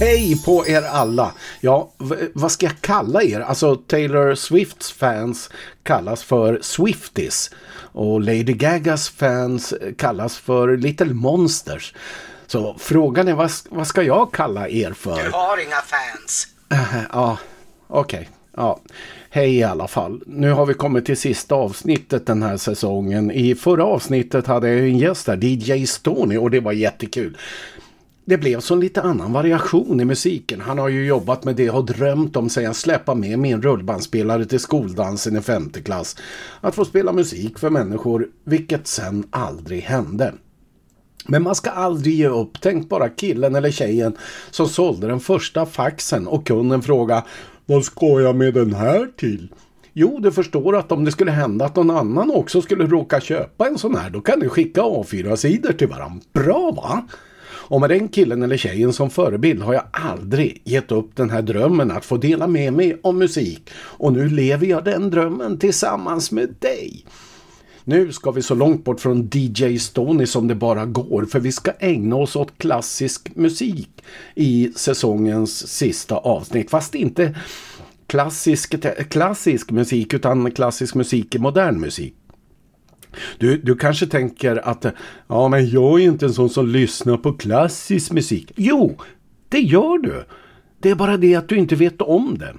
hej på er alla! Ja, vad ska jag kalla er? Alltså Taylor Swifts fans kallas för Swifties och Lady Gagas fans kallas för Little Monsters. Så frågan är vad, vad ska jag kalla er för? Du har inga fans. ja, okej. Okay. Ja, hej i alla fall. Nu har vi kommit till sista avsnittet den här säsongen. I förra avsnittet hade jag en gäst där, DJ Stony, och det var jättekul. Det blev så lite annan variation i musiken. Han har ju jobbat med det och drömt om sedan släppa med min rullbandspelare till skoldansen i femte klass. Att få spela musik för människor, vilket sen aldrig hände. Men man ska aldrig ge upp. Tänk bara killen eller tjejen som sålde den första faxen och kunden fråga Vad ska jag med den här till? Jo, du förstår att om det skulle hända att någon annan också skulle råka köpa en sån här då kan du skicka A4-sidor till varandra. Bra va? Och med den killen eller tjejen som förebild har jag aldrig gett upp den här drömmen att få dela med mig om musik. Och nu lever jag den drömmen tillsammans med dig. Nu ska vi så långt bort från DJ Stony som det bara går för vi ska ägna oss åt klassisk musik i säsongens sista avsnitt. Fast inte klassisk, klassisk musik utan klassisk musik i modern musik. Du, du kanske tänker att ja, men jag är inte en sån som lyssnar på klassisk musik. Jo, det gör du. Det är bara det att du inte vet om det.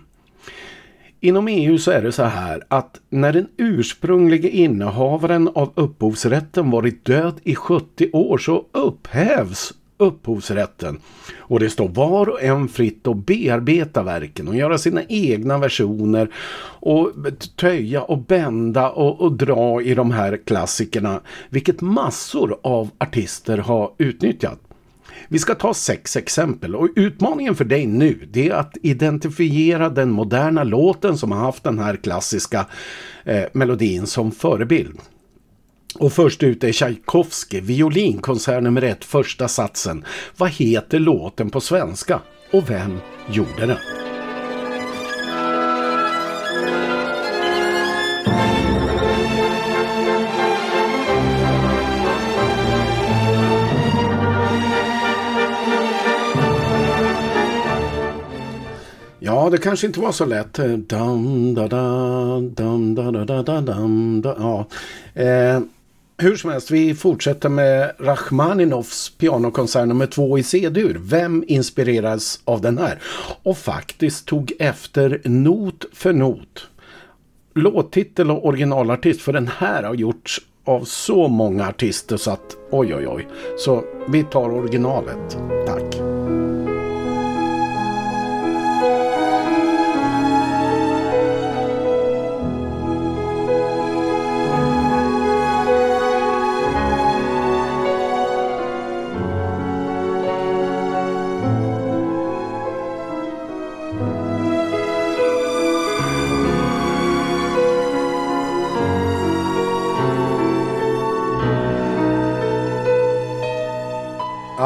Inom EU så är det så här att när den ursprungliga innehavaren av upphovsrätten varit död i 70 år så upphävs upphovsrätten. Och det står var och en fritt att bearbeta verken och göra sina egna versioner och töja och bända och, och dra i de här klassikerna. Vilket massor av artister har utnyttjat. Vi ska ta sex exempel och utmaningen för dig nu det är att identifiera den moderna låten som har haft den här klassiska eh, melodin som förebild. Och först ut är Tchaikovsky, violinkonsert nummer ett, första satsen. Vad heter låten på svenska? Och vem gjorde den? Ja, det kanske inte var så lätt. Dum, da, da, dum, da, da, da, da, dum, da. Ja. Eh, hur som helst, vi fortsätter med Rachmaninovs pianokonsert nummer två i C-dur. Vem inspirerades av den här? Och faktiskt tog efter not för not. Låttitel och originalartist, för den här har gjorts av så många artister så att oj oj oj. Så vi tar originalet. Tack.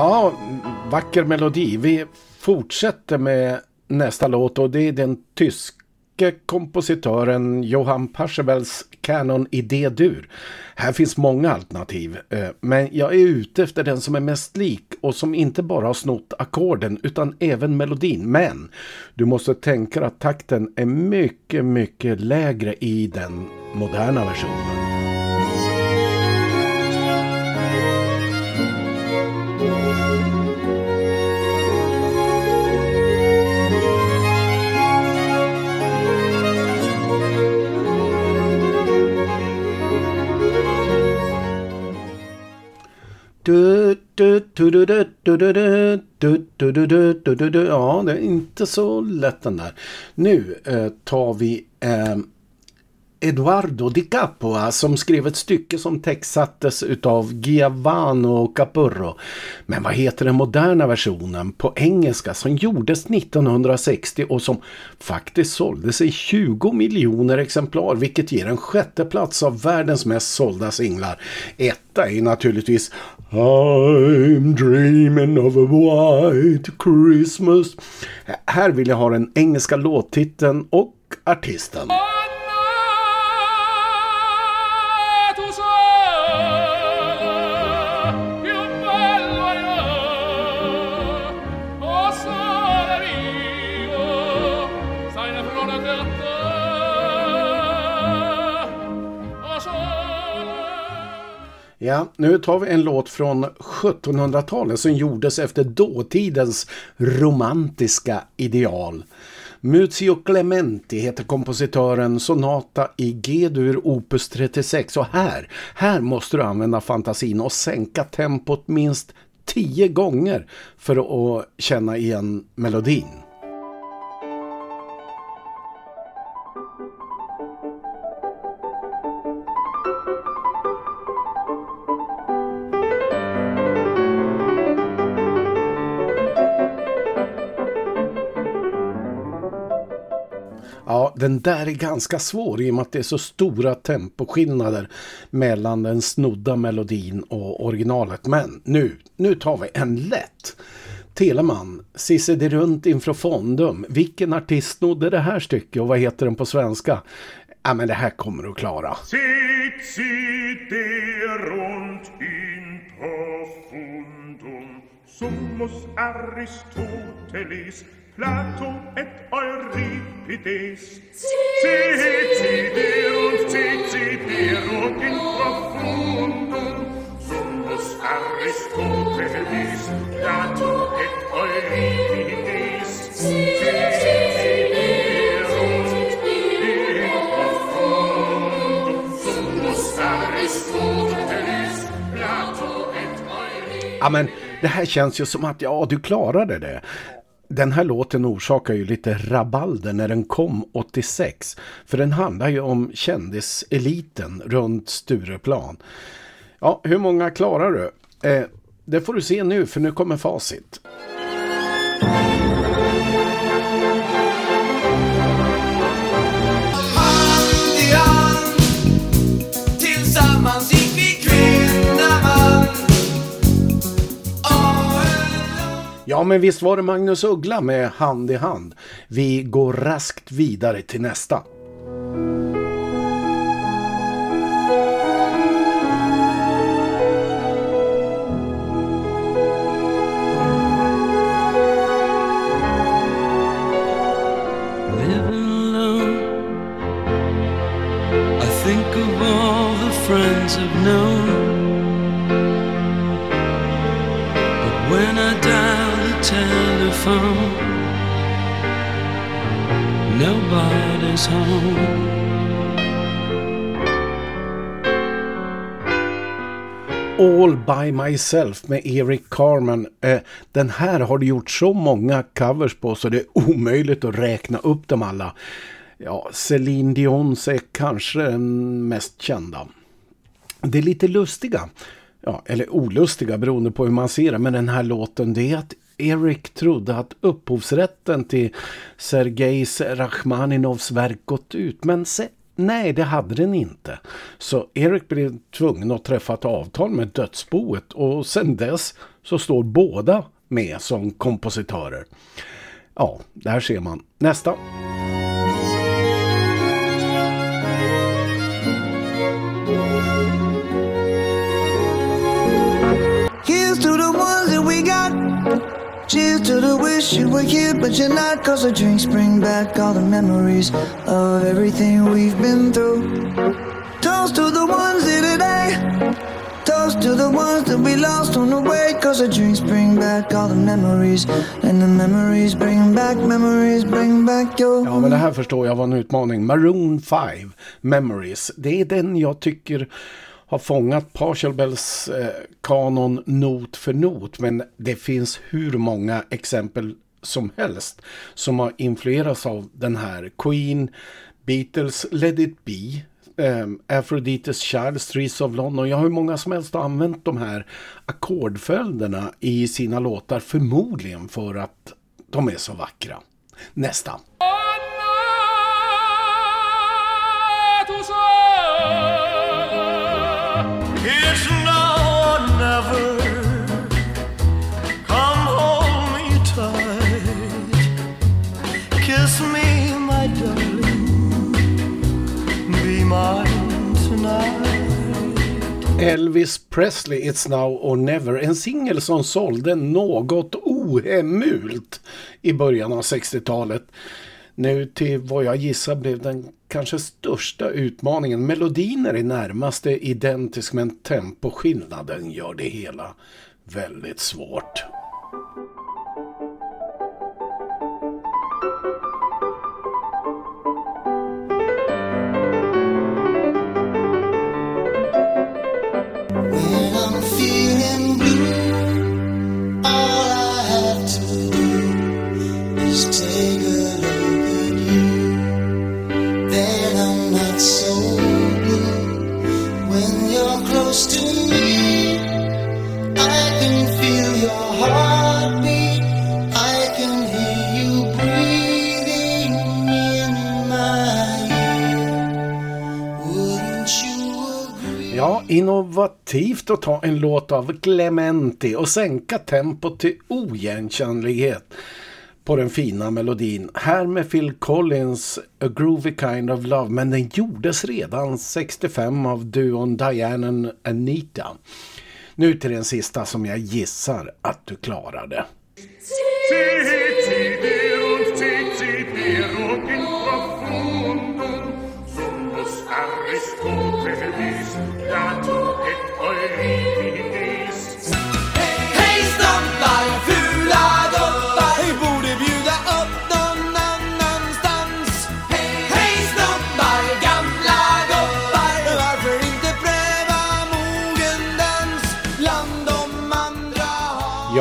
Ja, vacker melodi. Vi fortsätter med nästa låt och det är den tyske kompositören Johann Parsebels Canon i D-dur. Här finns många alternativ, eh, men jag är ute efter den som är mest lik och som inte bara har snott ackorden utan även melodin. Men du måste tänka att takten är mycket, mycket lägre i den moderna versionen. Ja, det är inte så lätt den där. Nu tar vi Eduardo Di Capua som skrev ett stycke som textsattes utav Giovanni Capurro. Men vad heter den moderna versionen på engelska som gjordes 1960 och som faktiskt såldes i 20 miljoner exemplar vilket ger en sjätte plats av världens mest sålda singlar. Etta är naturligtvis I'm dreaming of a white Christmas. Här vill jag ha den engelska låttiteln och artisten. Ja, nu tar vi en låt från 1700-talet som gjordes efter dåtidens romantiska ideal. Muzio Clementi heter kompositören Sonata i G-dur opus 36 och här, här måste du använda fantasin och sänka tempot minst tio gånger för att känna igen melodin. Den där är ganska svår i och med att det är så stora temposkillnader mellan den snodda melodin och originalet. Men nu, nu tar vi en lätt. Teleman, Cissi de runt inför fondum. Vilken artist snodde det här stycket och vad heter den på svenska? Ja, men det här kommer du att klara. Cissi de runt inför fondum. Sumus Aristoteles Plato et Euripides. Ciciderunt, ciciderunt in profundum, sumus Aristoteles, Plato et Euripides. Ciciderunt in profundum, sumus Aristoteles, Plato et Euripides. Ja, men det här känns ju som att ja, du klarade det den här låten orsakar ju lite rabalder när den kom 86. För den handlar ju om kändiseliten runt Stureplan. Ja, hur många klarar du? Eh, det får du se nu för nu kommer facit. Ja, men visst var det Magnus Uggla med Hand i hand. Vi går raskt vidare till nästa. By myself med Eric Carmen. Eh, den här har du gjort så många covers på så det är omöjligt att räkna upp dem alla. Ja, Celine Dions är kanske den mest kända. Det är lite lustiga, ja, eller olustiga beroende på hur man ser det, men den här låten det är att Eric trodde att upphovsrätten till Sergejs Rachmaninovs verk gått ut. Men se, nej, det hade den inte. Så Eric blev tvungen att träffa ett avtal med dödsboet och sen dess så står båda med som kompositörer. Ja, där ser man. Nästa. Cheers to the wish you were here, but you're not. Cause the drinks bring back all the memories of everything we've been through. Toast to the ones here today. Toast to the ones that we lost on the way. Cause the drinks bring back all the memories. And the memories bring back, memories bring back your... Ja, men det här förstår jag var en utmaning. Maroon 5, Memories. Det är den jag tycker har fångat Partial Bells eh, kanon not för not men det finns hur många exempel som helst som har influerats av den här Queen, Beatles, Let It Be, eh, Aphrodite's Child, Streets of London. Jag har hur många som helst har använt de här ackordföljderna i sina låtar förmodligen för att de är så vackra. Nästa. Mm. Elvis Presley It's Now or Never. En singel som sålde något ohemult i början av 60-talet. Nu till vad jag gissar blev den kanske största utmaningen. Melodin är i närmaste identisk men temposkillnaden gör det hela väldigt svårt. Innovativt att ta en låt av Clementi och sänka tempot till oigenkännlighet på den fina melodin. Här med Phil Collins A Groovy Kind of Love men den gjordes redan 65 av duon Diane and Anita. Nu till den sista som jag gissar att du klarade.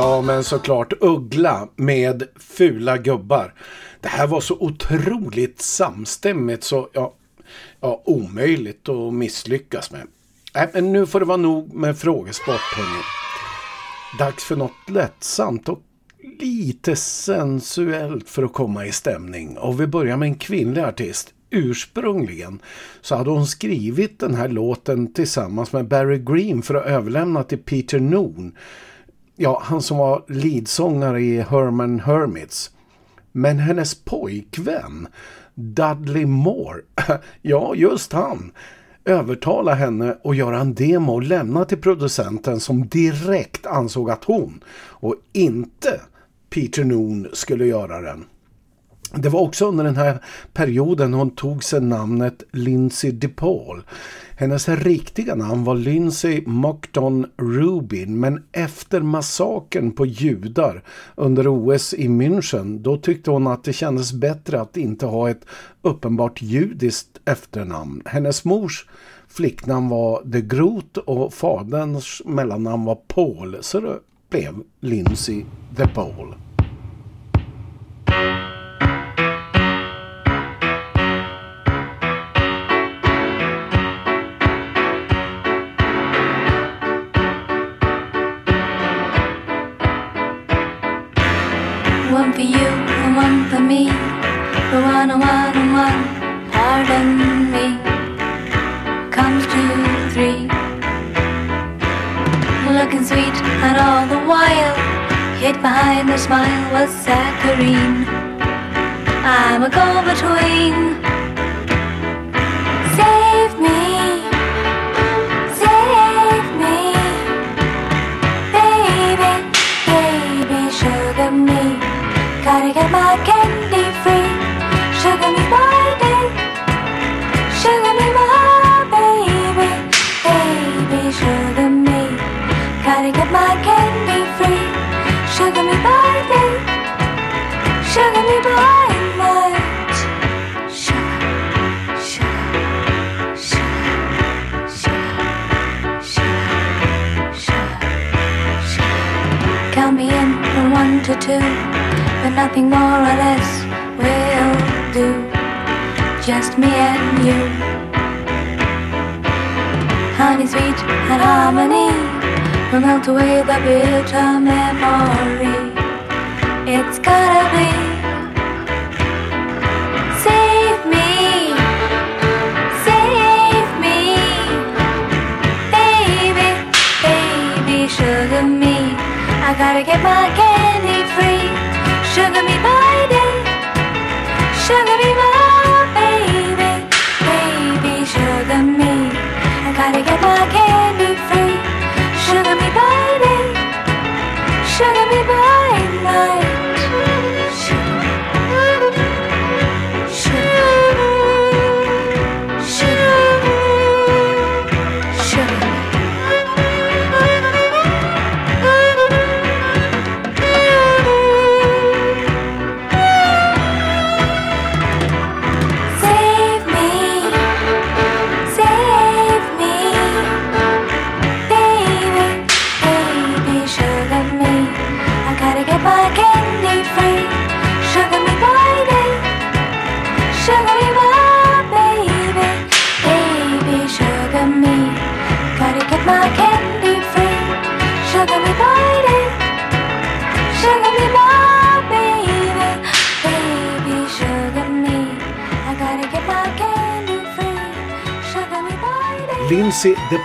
Ja, men såklart Uggla med Fula gubbar. Det här var så otroligt samstämmigt så ja, ja omöjligt att misslyckas med. Äh, men nu får det vara nog med frågesport hörni. Dags för något lättsamt och lite sensuellt för att komma i stämning. Och vi börjar med en kvinnlig artist. Ursprungligen så hade hon skrivit den här låten tillsammans med Barry Green för att överlämna till Peter Noon ja, han som var leadsångare i Herman Hermits. Men hennes pojkvän, Dudley Moore, ja just han, övertala henne att göra en demo och lämna till producenten som direkt ansåg att hon och inte Peter Noon skulle göra den. Det var också under den här perioden hon tog sig namnet Lindsay DePaul. Hennes riktiga namn var Lindsay Mockton Rubin men efter massakern på judar under OS i München då tyckte hon att det kändes bättre att inte ha ett uppenbart judiskt efternamn. Hennes mors flicknamn var De Groot och faderns mellannamn var Paul så det blev Lindsay DePaul.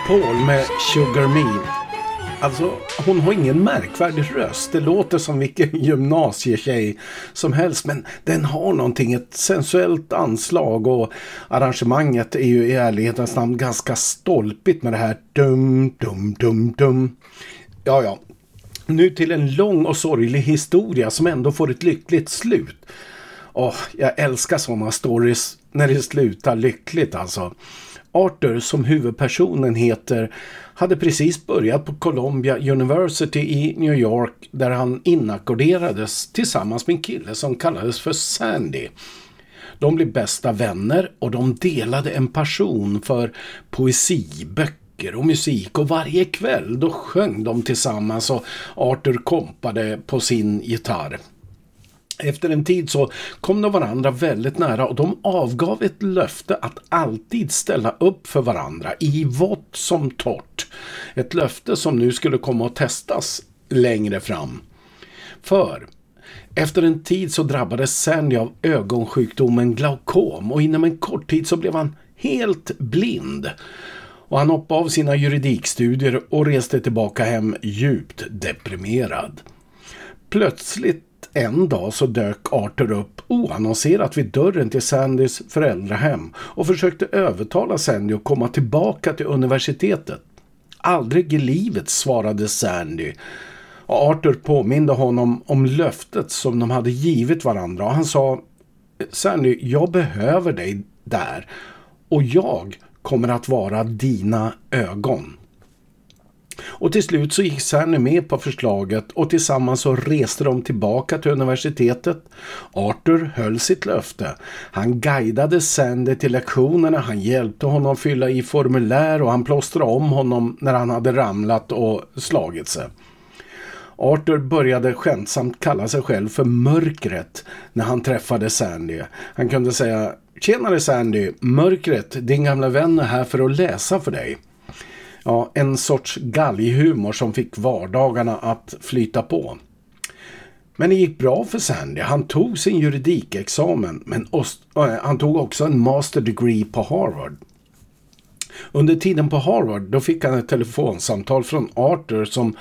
Paul med Sugar Me. Alltså, hon har ingen märkvärdig röst. Det låter som vilken gymnasietjej som helst. Men den har någonting, ett sensuellt anslag och arrangemanget är ju i ärlighetens namn ganska stolpigt med det här dum, dum, dum, dum. Ja, ja. Nu till en lång och sorglig historia som ändå får ett lyckligt slut. Åh, jag älskar sådana stories när det slutar lyckligt alltså. Arthur som huvudpersonen heter hade precis börjat på Columbia University i New York där han inackorderades tillsammans med en kille som kallades för Sandy. De blev bästa vänner och de delade en passion för poesi, böcker och musik och varje kväll då sjöng de tillsammans och Arthur kompade på sin gitarr. Efter en tid så kom de varandra väldigt nära och de avgav ett löfte att alltid ställa upp för varandra i vått som torrt. Ett löfte som nu skulle komma att testas längre fram. För efter en tid så drabbades Sandy av ögonsjukdomen glaukom och inom en kort tid så blev han helt blind. Och han hoppade av sina juridikstudier och reste tillbaka hem djupt deprimerad. Plötsligt en dag så dök Arthur upp oannonserat vid dörren till Sandys föräldrahem och försökte övertala Sandy att komma tillbaka till universitetet. Aldrig i livet, svarade Sandy. Och Arthur påminde honom om löftet som de hade givit varandra och han sa Sandy, jag behöver dig där och jag kommer att vara dina ögon. Och till slut så gick Cerny med på förslaget och tillsammans så reste de tillbaka till universitetet. Arthur höll sitt löfte. Han guidade Sandy till lektionerna, han hjälpte honom fylla i formulär och han plåstrade om honom när han hade ramlat och slagit sig. Arthur började skämtsamt kalla sig själv för mörkret när han träffade Sandy. Han kunde säga Tjenare Sandy, mörkret, din gamla vän är här för att läsa för dig ja, en sorts galghumor som fick vardagarna att flyta på. Men det gick bra för Sandy. Han tog sin juridikexamen men han tog också en master degree på Harvard. Under tiden på Harvard då fick han ett telefonsamtal från Arthur som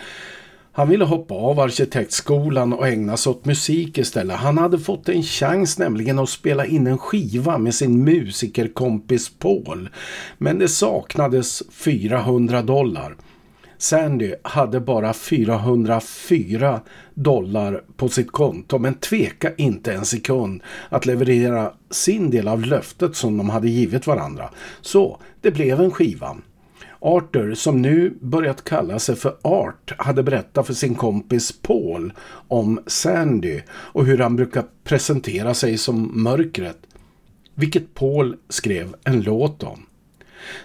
han ville hoppa av arkitektskolan och ägna sig åt musik istället. Han hade fått en chans nämligen att spela in en skiva med sin musikerkompis Paul. Men det saknades 400 dollar. Sandy hade bara 404 dollar på sitt konto men tveka inte en sekund att leverera sin del av löftet som de hade givit varandra. Så det blev en skiva. Arthur, som nu börjat kalla sig för Art, hade berättat för sin kompis Paul om Sandy och hur han brukar presentera sig som mörkret. Vilket Paul skrev en låt om.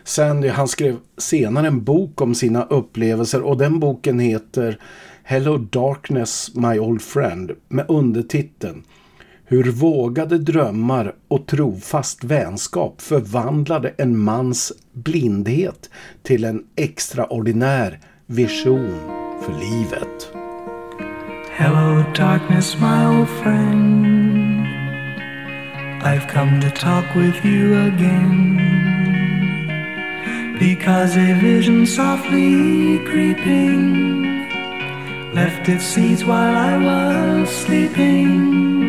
Sandy han skrev senare en bok om sina upplevelser och den boken heter Hello Darkness My Old Friend med undertiteln hur vågade drömmar och trofast vänskap förvandlade en mans blindhet till en extraordinär vision för livet. Hello, darkness, my old friend. I've come to talk with you again. Because a vision softly creeping left its seeds while I was sleeping.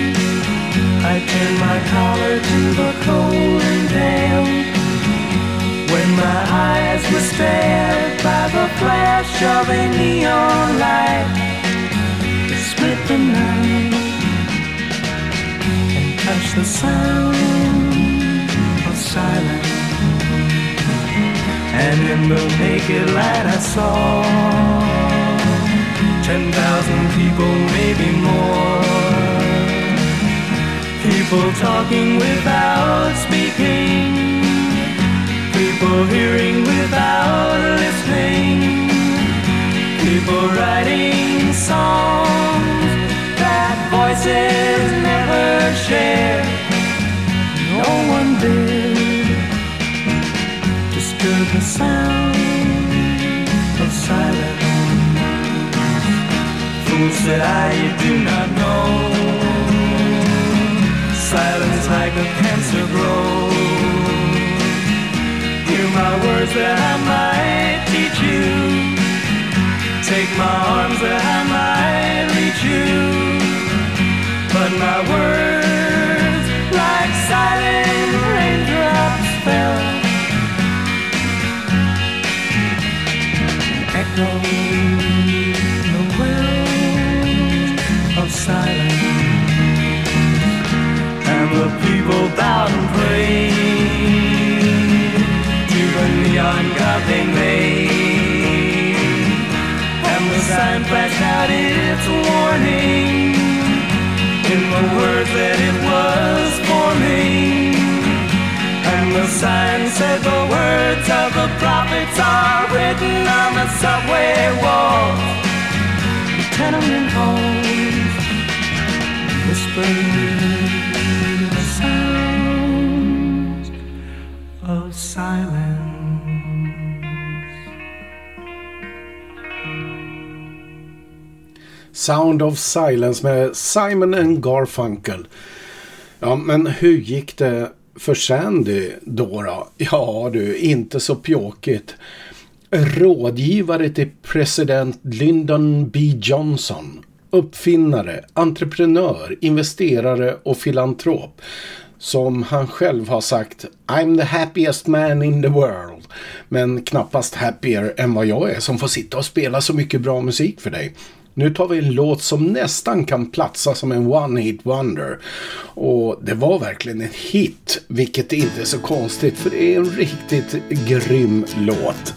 I turned my collar to the cold and damp When my eyes were stared by the flash of a neon light It split the night And touched the sound of silence And in the naked light I saw ten thousand people, maybe more. People talking without speaking. People hearing without listening. People writing songs that voices never share. No one did disturb the sound of silence. Fool said I, do not know. Like a cancer grows. Hear my words that I might teach you. Take my arms that I might reach you. But my words, like silent raindrops, fell. Echo the wells of silence. People bowed and prayed to the neon god they made. And the sign flashed out its warning in the words that it was forming. And the sign said the words of the prophets are written on the subway walls, tenement halls, whispering Sound of Silence med Simon and Garfunkel. Ja, men hur gick det för Sandy då, då? Ja du, inte så pjåkigt. Rådgivare till president Lyndon B Johnson. Uppfinnare, entreprenör, investerare och filantrop. Som han själv har sagt I'm the happiest man in the world. Men knappast happier än vad jag är som får sitta och spela så mycket bra musik för dig. Nu tar vi en låt som nästan kan platsa som en one hit wonder. Och det var verkligen en hit, vilket inte är så konstigt för det är en riktigt grym låt.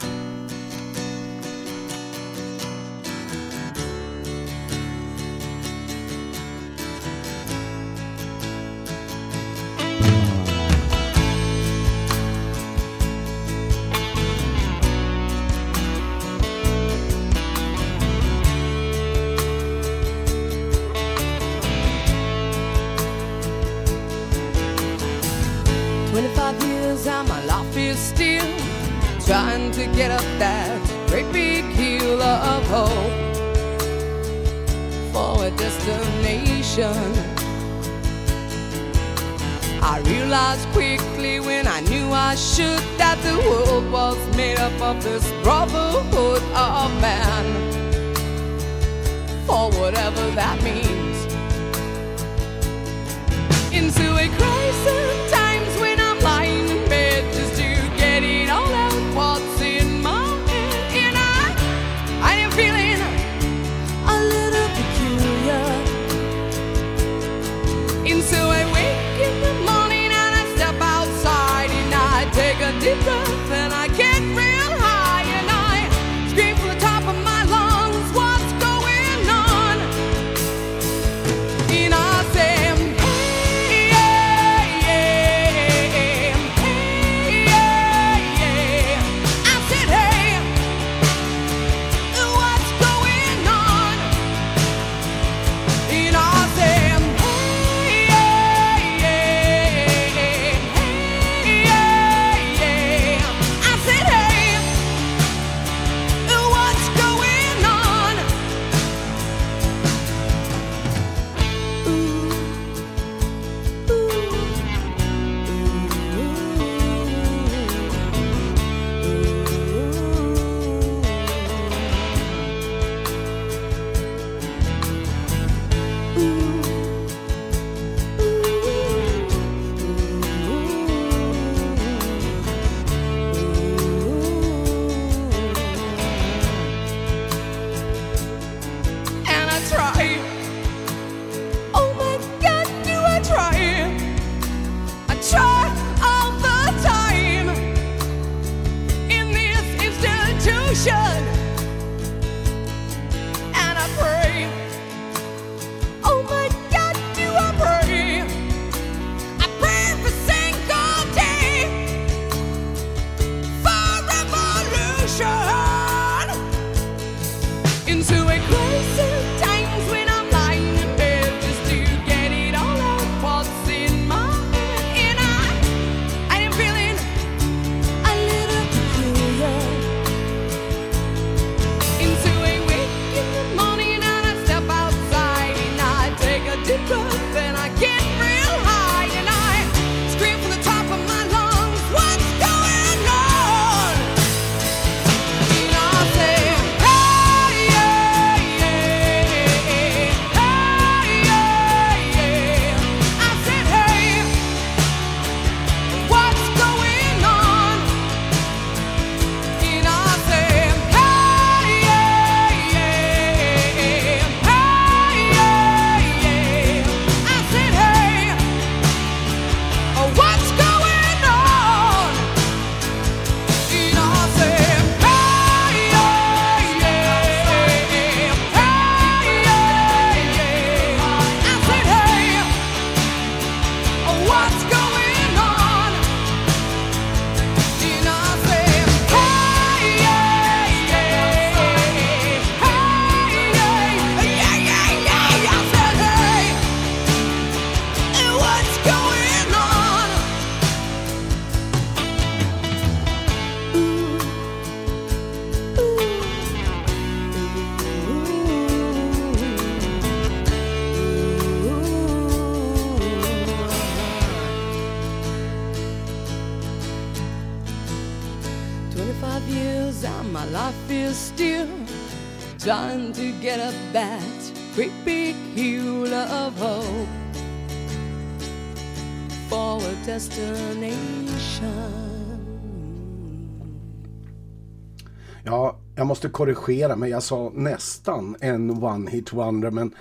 Korrigera mig. Jag sa nästan en one hit wonder men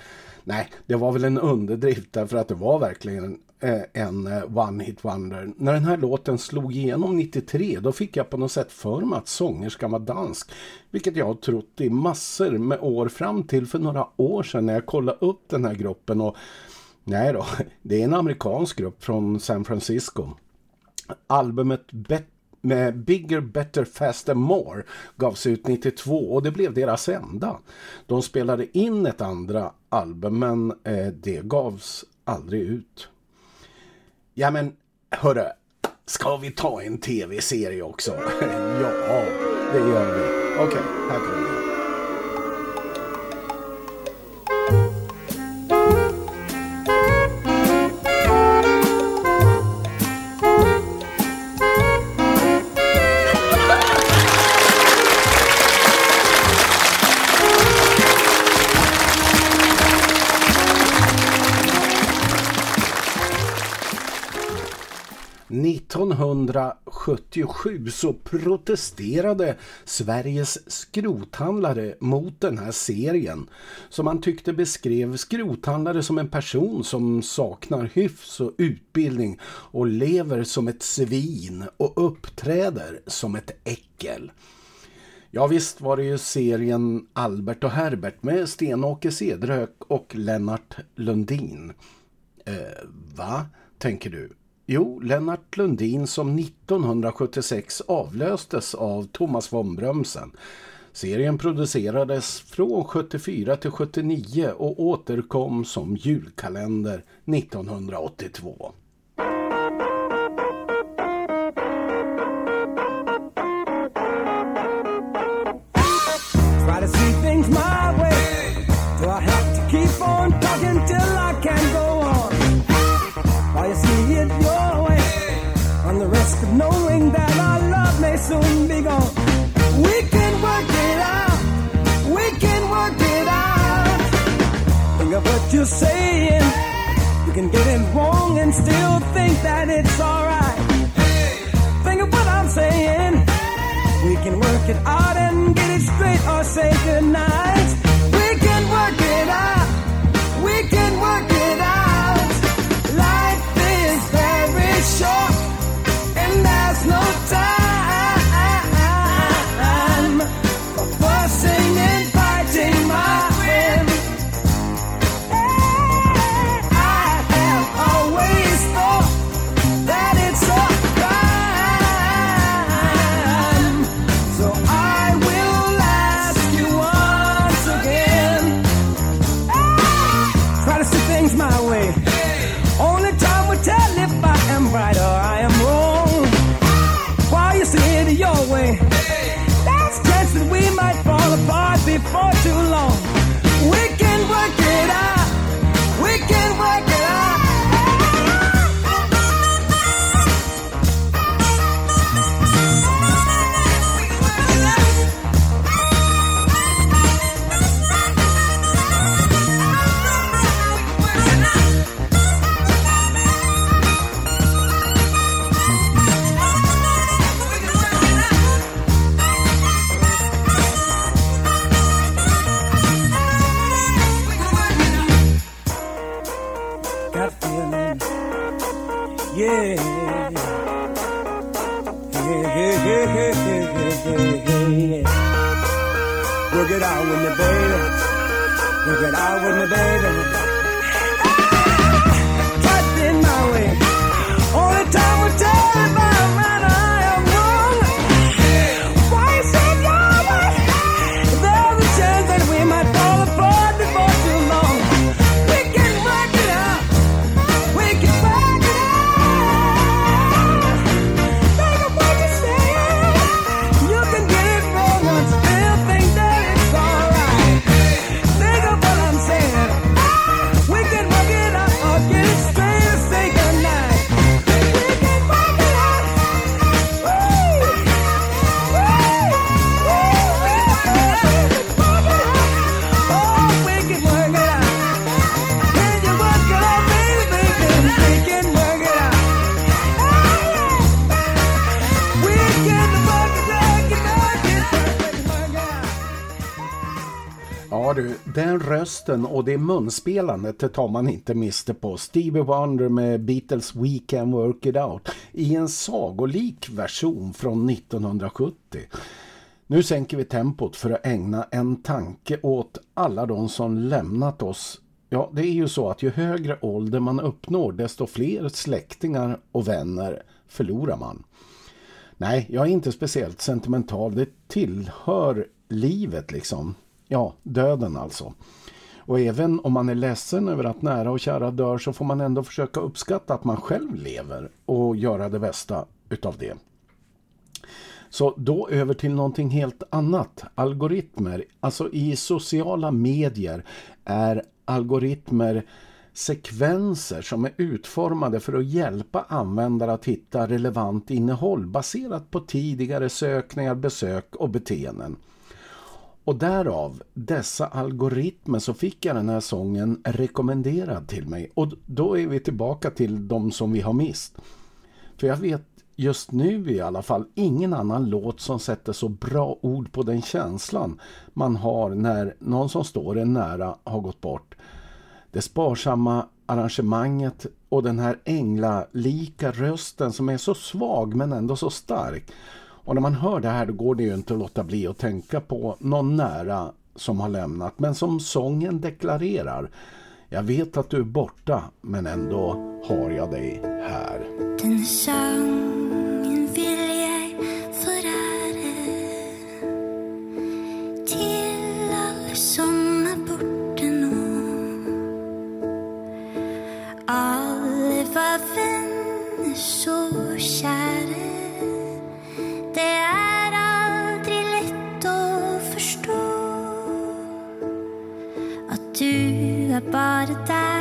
nej, det var väl en underdrift därför att det var verkligen eh, en eh, one hit wonder. När den här låten slog igenom 93 då fick jag på något sätt för mig att sångerskan var dansk. Vilket jag har trott i massor med år fram till för några år sedan när jag kollade upp den här gruppen och nej då, det är en amerikansk grupp från San Francisco. Albumet Bet med Bigger, Better, Faster, More gavs ut 92 och det blev deras enda. De spelade in ett andra album men eh, det gavs aldrig ut. Ja men hörru, ska vi ta en tv-serie också? ja, det gör vi. Okej, här kommer den. –1977 så protesterade Sveriges skrothandlare mot den här serien som man tyckte beskrev skrothandlare som en person som saknar hyfs och utbildning och lever som ett svin och uppträder som ett äckel. Ja visst var det ju serien Albert och Herbert med Sten-Åke Cederhök och Lennart Lundin. Eh, va, tänker du? Jo, Lennart Lundin som 1976 avlöstes av Thomas von Brömsen. Serien producerades från 74 till 79 och återkom som julkalender 1982. Of knowing that our love may soon be gone. We can work it out. We can work it out. Think of what you're saying. You can get it wrong and still think that it's alright. Think of what I'm saying. We can work it out and get it straight or say goodnight. We can work it out. We can work Work it out with me, baby. Work it out with me, baby. Den rösten och det munspelandet tar man inte miste på. Stevie Wonder med Beatles We Can Work It Out i en sagolik version från 1970. Nu sänker vi tempot för att ägna en tanke åt alla de som lämnat oss. Ja, det är ju så att ju högre ålder man uppnår desto fler släktingar och vänner förlorar man. Nej, jag är inte speciellt sentimental. Det tillhör livet liksom. Ja, döden alltså. Och även om man är ledsen över att nära och kära dör så får man ändå försöka uppskatta att man själv lever och göra det bästa utav det. Så då över till någonting helt annat. Algoritmer. Alltså i sociala medier är algoritmer sekvenser som är utformade för att hjälpa användare att hitta relevant innehåll baserat på tidigare sökningar, besök och beteenden. Och därav dessa algoritmer så fick jag den här sången rekommenderad till mig. Och då är vi tillbaka till de som vi har mist. För jag vet just nu i alla fall ingen annan låt som sätter så bra ord på den känslan man har när någon som står en nära har gått bort. Det sparsamma arrangemanget och den här änglalika rösten som är så svag men ändå så stark. Och när man hör det här då går det ju inte att låta bli att tänka på någon nära som har lämnat. Men som sången deklarerar. Jag vet att du är borta men ändå har jag dig här. Du er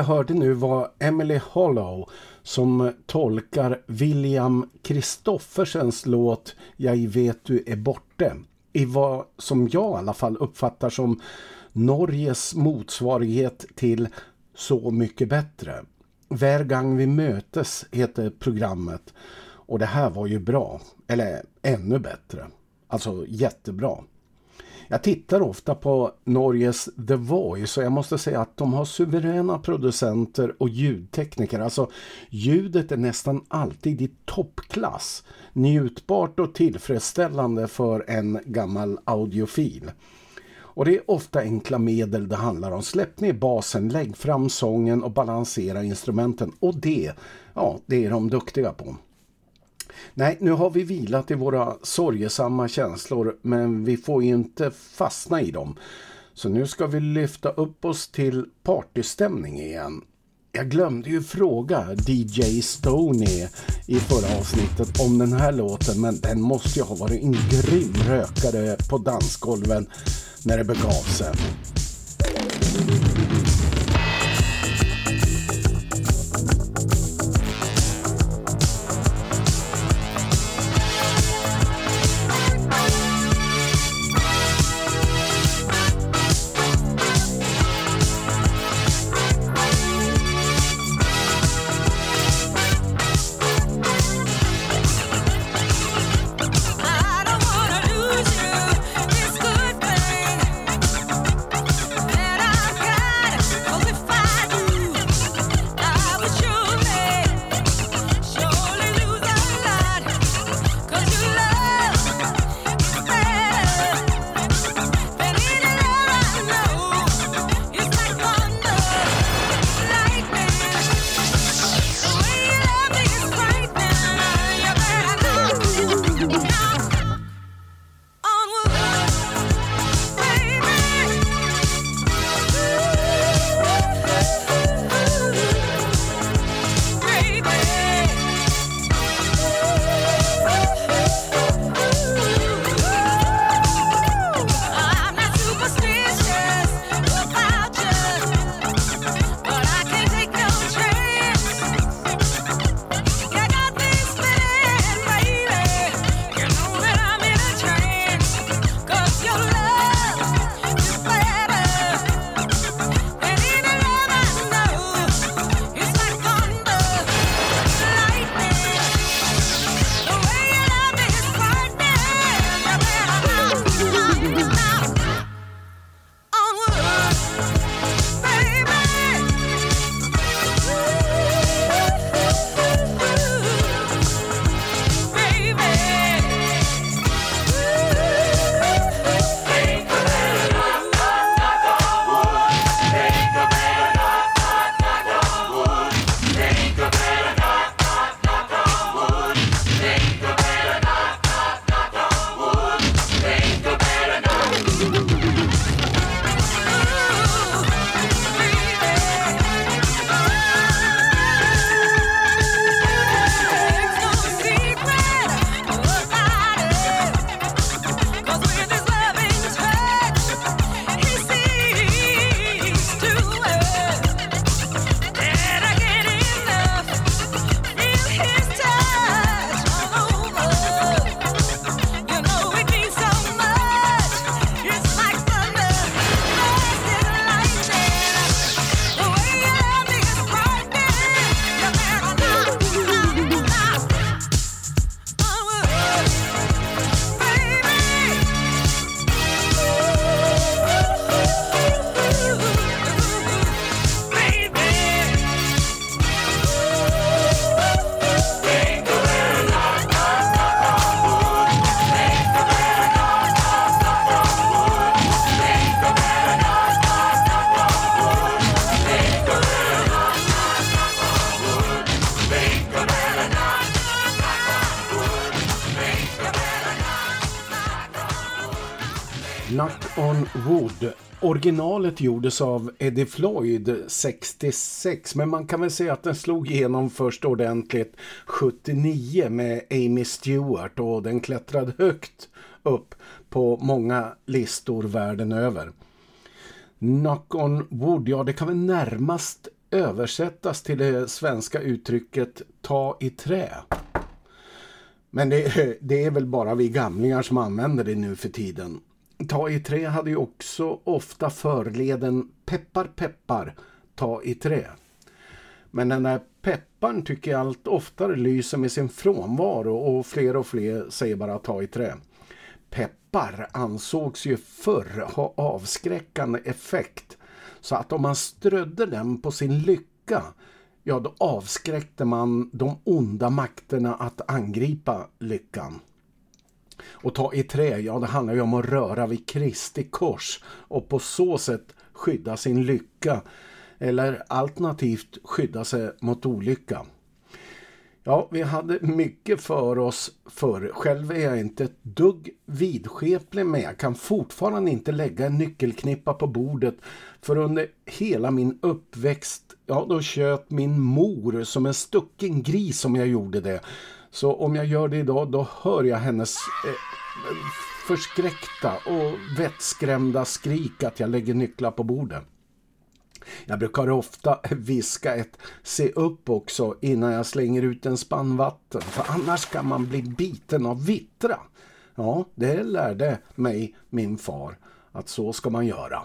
vi hörde nu var Emily Hollow som tolkar William Kristoffersens låt Jag vet du är borte” I vad som jag i alla fall uppfattar som Norges motsvarighet till Så mycket bättre. Hver gång vi mötes heter programmet. Och det här var ju bra. Eller ännu bättre. Alltså jättebra. Jag tittar ofta på Norges The Voice och jag måste säga att de har suveräna producenter och ljudtekniker. Alltså ljudet är nästan alltid i toppklass. Njutbart och tillfredsställande för en gammal audiofil. Och det är ofta enkla medel det handlar om. Släpp ner basen, lägg fram sången och balansera instrumenten. Och det, ja, det är de duktiga på. Nej, nu har vi vilat i våra sorgesamma känslor men vi får ju inte fastna i dem. Så nu ska vi lyfta upp oss till partystämning igen. Jag glömde ju fråga DJ Stoney i förra avsnittet om den här låten men den måste ju ha varit en grym rökare på dansgolven när det begav sig. Originalet gjordes av Eddie Floyd 66 men man kan väl säga att den slog igenom först ordentligt 79 med Amy Stewart och den klättrade högt upp på många listor världen över. Knock on Wood, ja det kan väl närmast översättas till det svenska uttrycket ta i trä. Men det, det är väl bara vi gamlingar som använder det nu för tiden. Ta e i trä hade ju också ofta förleden peppar peppar, ta e i trä. Men den där pepparn tycker jag allt oftare lyser med sin frånvaro och fler och fler säger bara ta e i trä. Peppar ansågs ju förr ha avskräckande effekt så att om man strödde den på sin lycka ja då avskräckte man de onda makterna att angripa lyckan. Och ta i trä, ja det handlar ju om att röra vid Kristi kors och på så sätt skydda sin lycka eller alternativt skydda sig mot olycka. Ja, vi hade mycket för oss förr. Själv är jag inte ett dugg vidskeplig men jag kan fortfarande inte lägga en nyckelknippa på bordet för under hela min uppväxt, ja då kött min mor som en stucken gris som jag gjorde det. Så om jag gör det idag då hör jag hennes eh, förskräckta och vettskrämda skrik att jag lägger nycklar på bordet. Jag brukar ofta viska ett se upp också innan jag slänger ut en spann vatten. För annars kan man bli biten av vittra. Ja, det lärde mig min far att så ska man göra.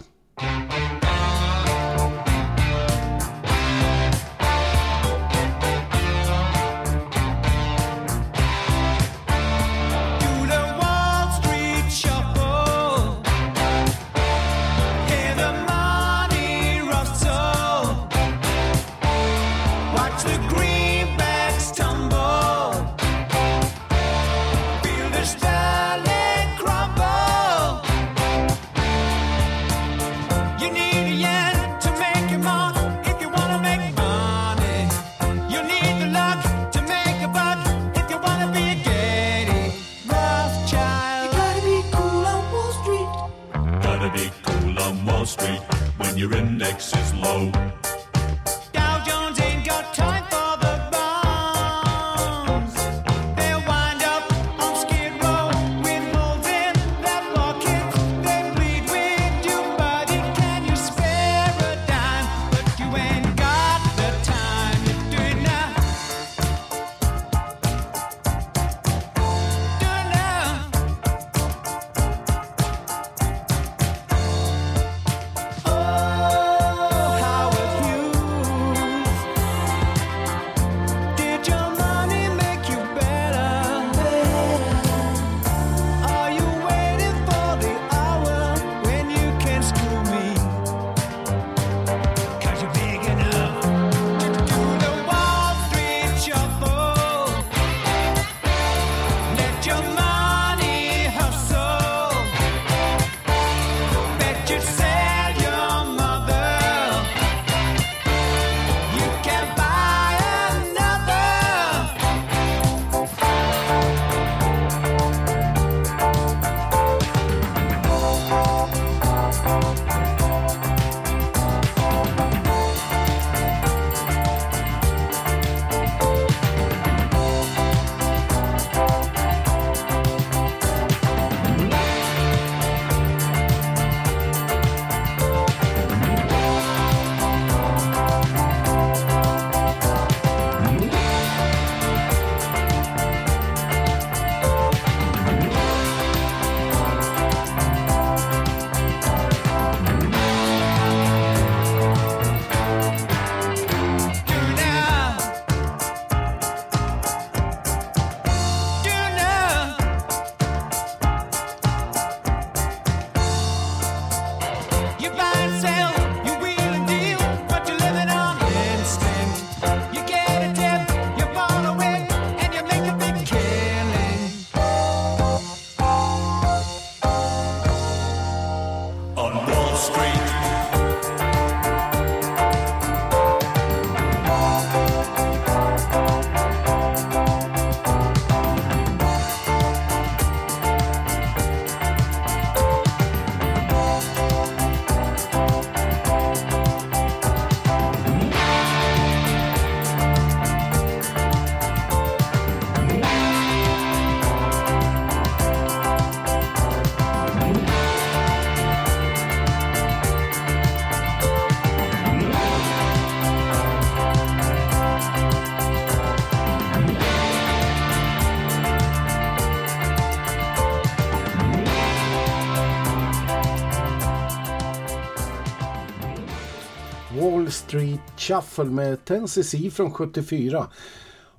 Shuffle med Tennessee från 74.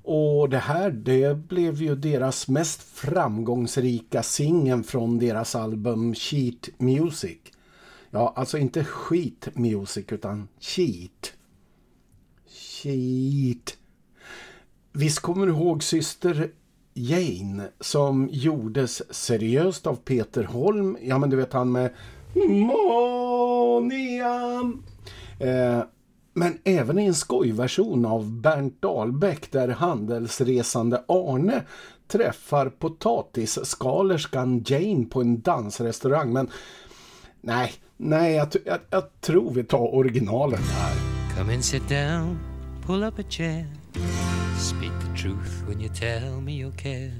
Och det här det blev ju deras mest framgångsrika singeln från deras album Cheat Music. Ja, alltså inte skit music utan cheat. Cheat. Visst kommer du ihåg syster Jane som gjordes seriöst av Peter Holm. Ja men du vet han med Monia. Eh, men även i en skojversion av Bernt Dahlbäck där handelsresande Arne träffar potatisskalerskan Jane på en dansrestaurang. Men nej, nej jag, jag, jag tror vi tar originalet här. Come and sit down, pull up a chair. Speak the truth when you tell me your cares.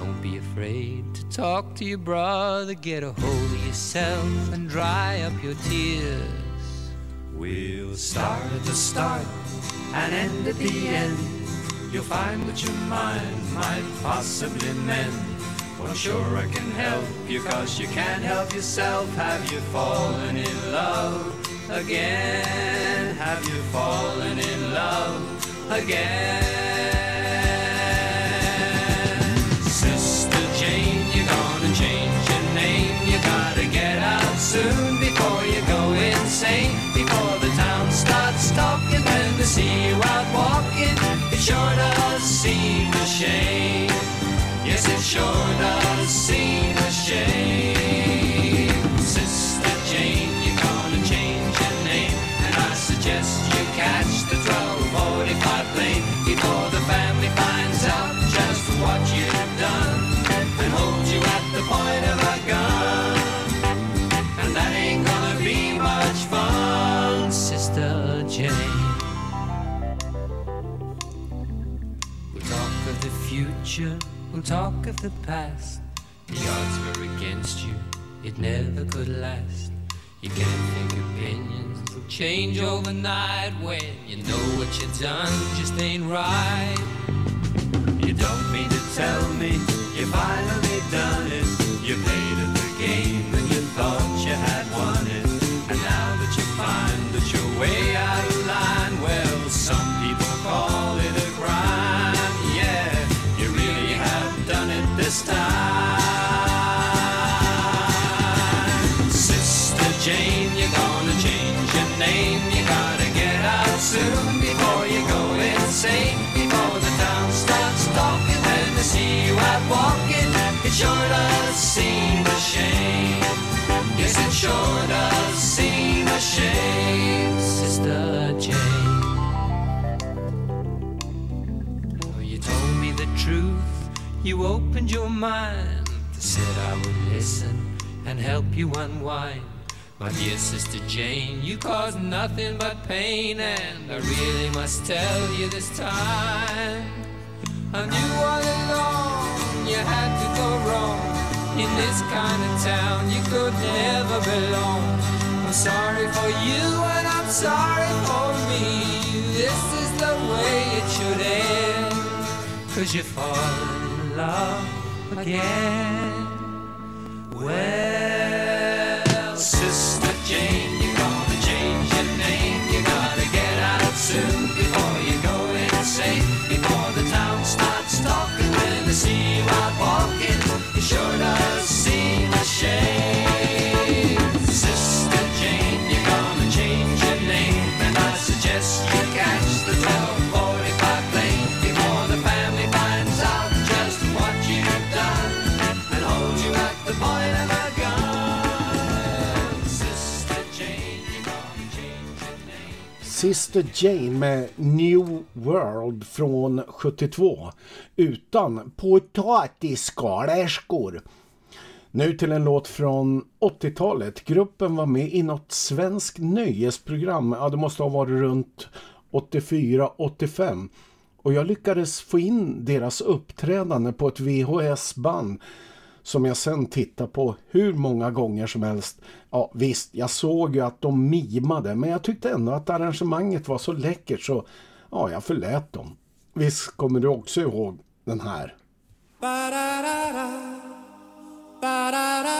Don't be afraid to talk to your brother. Get a hold of yourself and dry up your tears. We'll start at the start and end at the end. You'll find that your mind might possibly mend. Well, I'm sure I can help you cause you can't help yourself. Have you fallen in love again? Have you fallen in love again? Sister Jane, you're gonna change your name. You gotta get out soon before you go insane. See you out walking. It sure does seem a shame. Yes, it sure does future, we'll talk of the past. The odds were against you, it never could last. You can't think opinions will change overnight when you know what you've done just ain't right. You don't mean to tell me you finally done it. Sure does seem a shame. Yes, it sure does seem a shame. Sister Jane. Oh, you told me the truth, you opened your mind. Said I would listen and help you unwind. My dear sister Jane, you caused nothing but pain, and I really must tell you this time. I knew all along you had to go wrong. In this kind of town, you could never belong. I'm sorry for you, and I'm sorry for me. This is the way it should end. Cause you fall in love again. Well, Sister Jane, you're gonna change your name. You gotta get out soon before you go insane. Before the town starts talking see you out walking. It Sister Jane med New World från 72 utan potatisskalerskor. Nu till en låt från 80-talet. Gruppen var med i något svenskt nöjesprogram. Ja, det måste ha varit runt 84-85. Och jag lyckades få in deras uppträdande på ett VHS-band som jag sen tittar på hur många gånger som helst. Ja visst, jag såg ju att de mimade men jag tyckte ändå att arrangemanget var så läckert så ja, jag förlät dem. Visst kommer du också ihåg den här? Ba-da-da-da. Ba-da-da-da.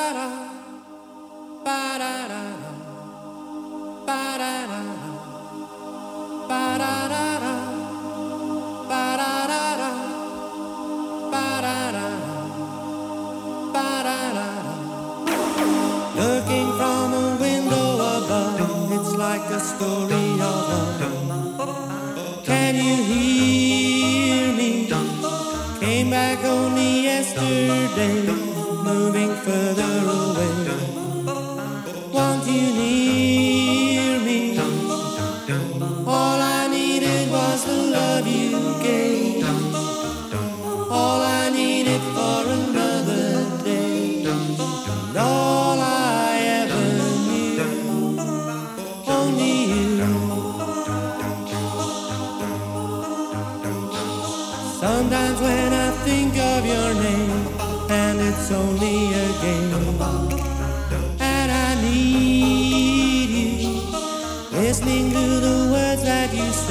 Can you hear me? Came back only yesterday, moving further away.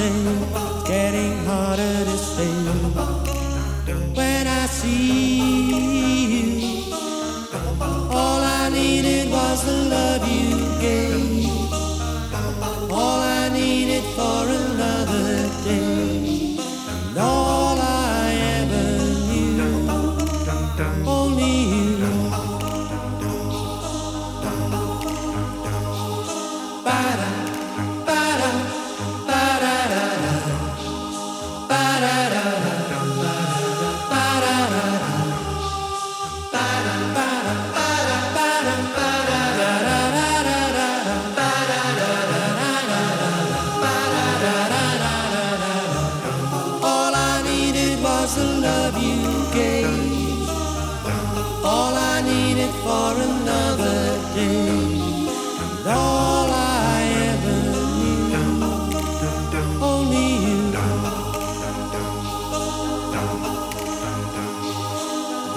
away. Was the love you gave. All I needed for another day. And all I ever knew, only you.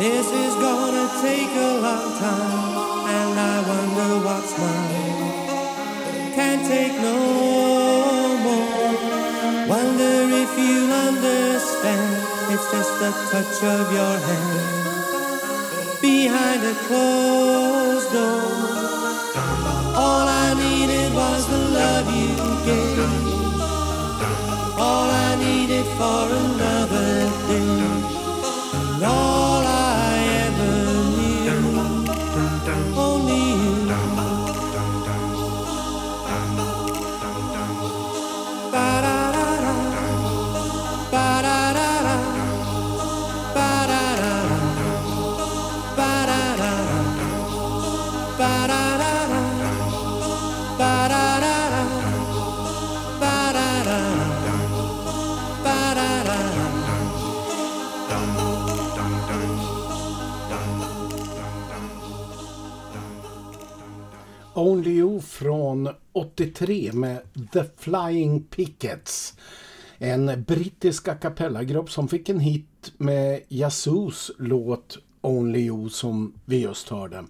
This is gonna take a long time, and I wonder what's mine. Can't take no more. Wonder if you'll understand. It's just the touch of your hand behind a closed door. All I needed was the love you gave. All I needed for another day. And Only You från 83 med The Flying Pickets. En brittisk a cappella-grupp som fick en hit med Yazoos låt Only You som vi just hörde.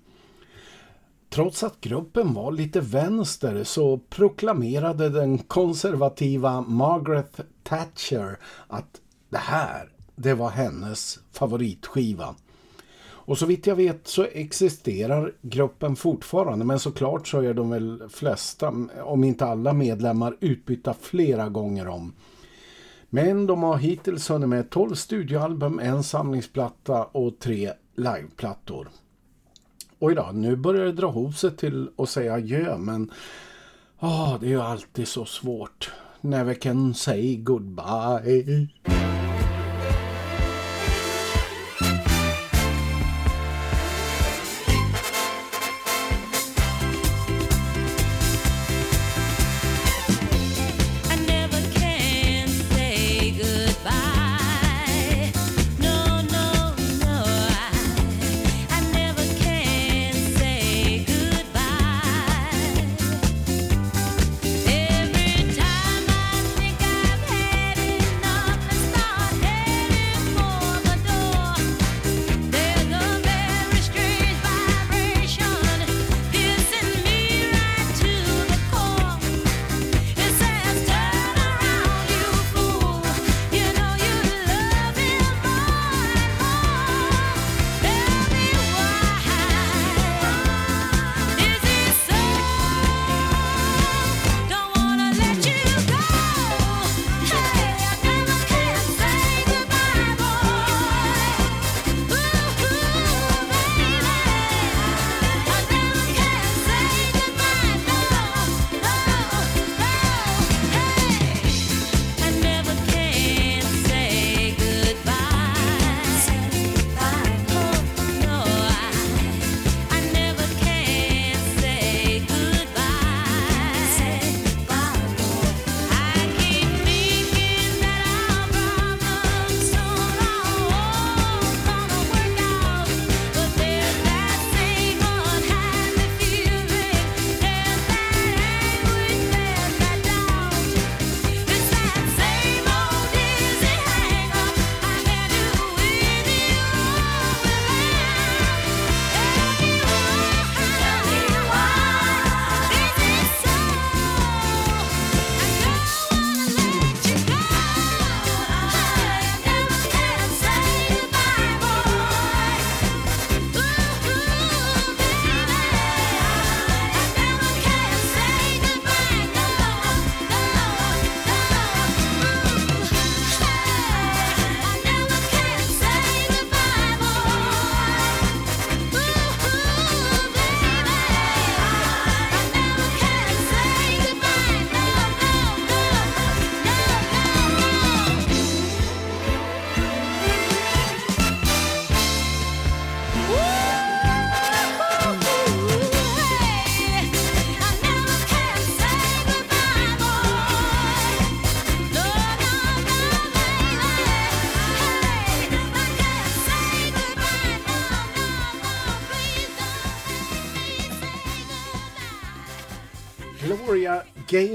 Trots att gruppen var lite vänster så proklamerade den konservativa Margaret Thatcher att det här, det var hennes favoritskiva. Och så vitt jag vet så existerar gruppen fortfarande men såklart så är de väl flesta, om inte alla medlemmar utbytta flera gånger om. Men de har hittills hunnit med 12 studioalbum, en samlingsplatta och tre liveplattor. Oj då, nu börjar det dra ihop sig till att säga adjö men oh, det är ju alltid så svårt. Never can say goodbye.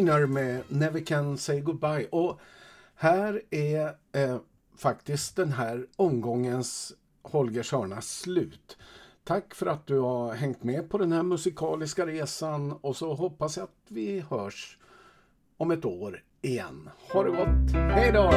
Gaynor med Never Can Say Goodbye. Och här är eh, faktiskt den här omgångens Holgers hörna slut. Tack för att du har hängt med på den här musikaliska resan och så hoppas jag att vi hörs om ett år igen. Ha det gott. Hej då!